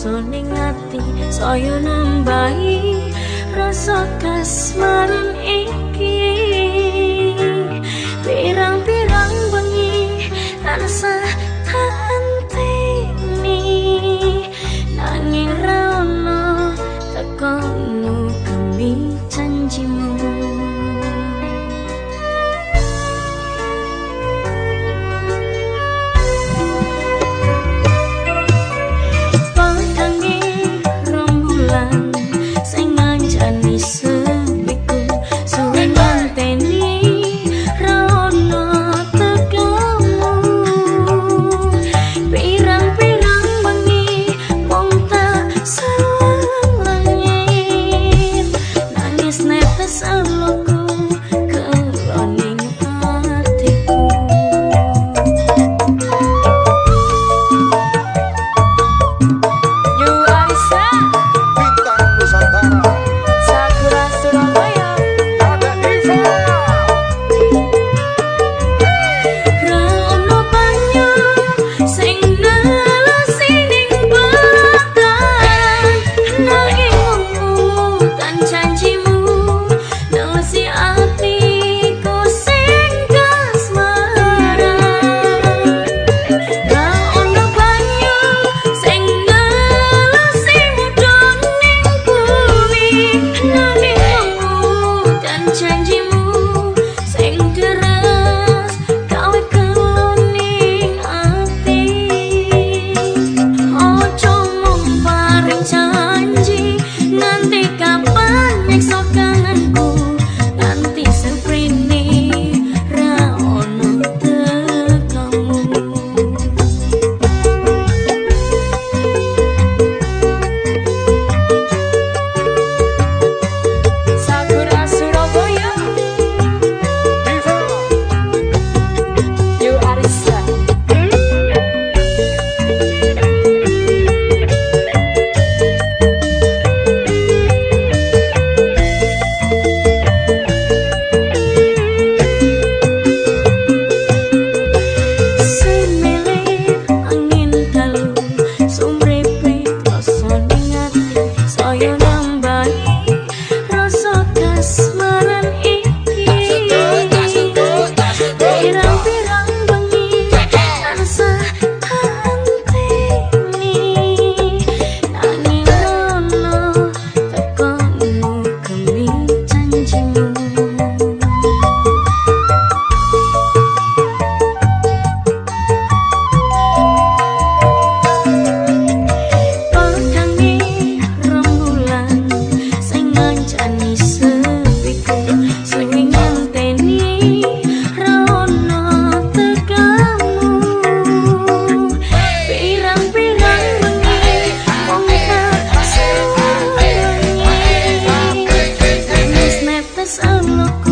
rasa ning ati saya nambahi rasa kasmaran iki Yes, I'm not